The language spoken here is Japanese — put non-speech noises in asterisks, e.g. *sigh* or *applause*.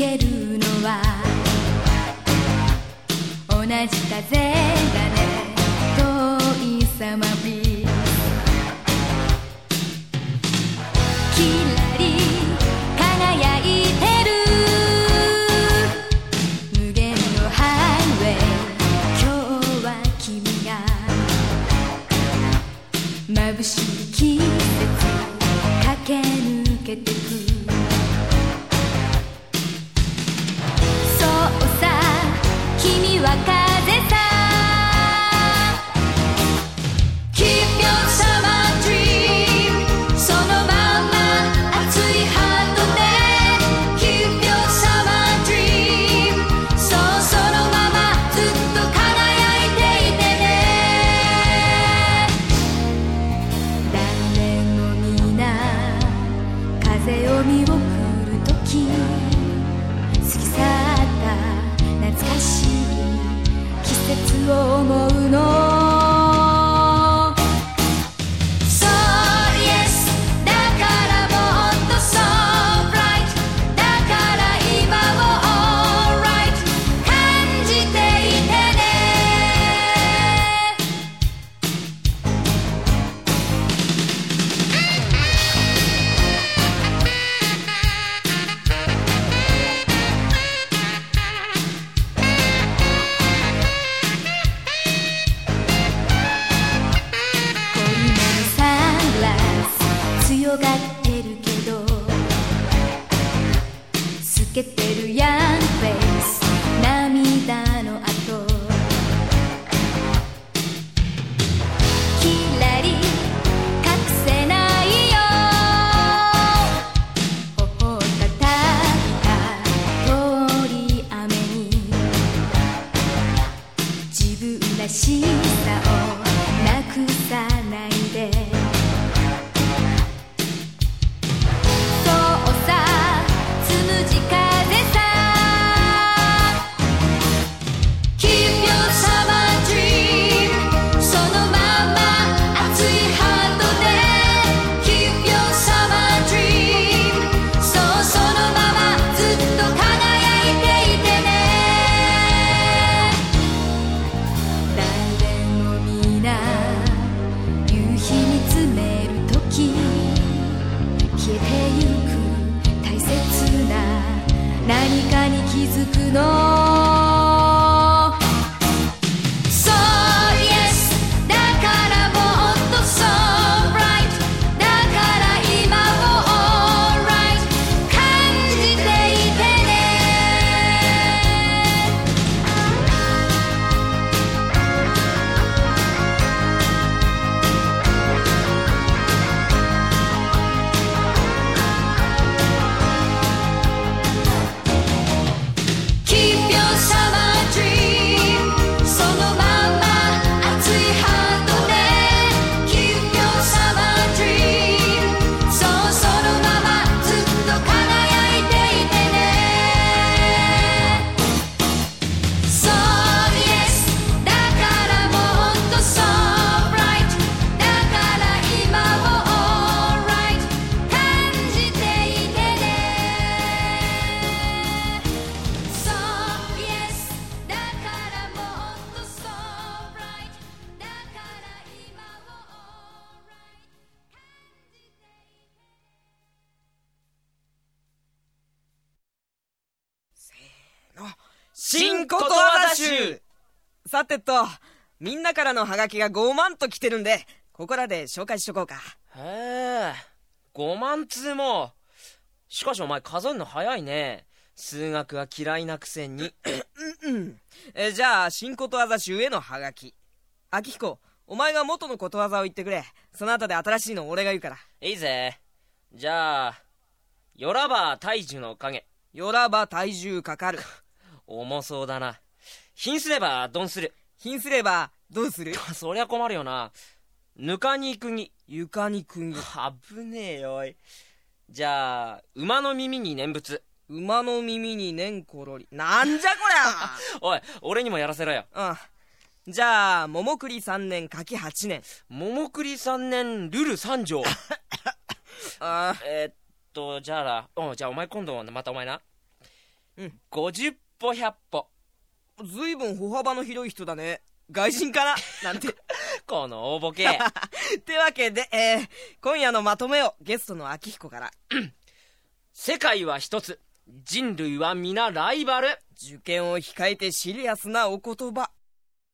けるのは。同じ風。けてるヤンフェイス涙の跡キラリ隠せないよ。頬を叩いた通り雨に。自分らしさをなくさないで。新ことわざ集さてと、みんなからのハガキが5万と来てるんで、ここらで紹介しとこうか。へえ、5万通も。しかしお前数えるの早いね。数学は嫌いなくせに。えじゃあ、新ことわざ集へのハガキ。秋彦、お前が元のことわざを言ってくれ。その後で新しいの俺が言うから。いいぜ。じゃあ、よらば大樹の影。よらば体重かかる。重そうだな。貧すればドンする。貧すれば、どうする？*laughs* そりゃ困るよな。ぬかに釘。床に釘。危ねえよおい。じゃあ、馬の耳に念仏。馬の耳に年ころり。なんじゃこ *laughs* おい、俺にもやらせろよ。りゃうん。じゃあ、桃栗三年、柿八年。桃栗三年、ルル三条。*laughs* あえーっと、じゃあな、うん、じゃあお前今度またお前な。うん。五十歩百歩。ずいぶん歩幅の広い人だね。外人かな？*laughs* なんて。この大ボケ。*laughs* ってわけで、えー今夜のまとめをゲストの秋彦から。世界は一つ。人類は皆ライバル。受験を控えてシリアスなお言葉